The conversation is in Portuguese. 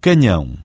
canhão.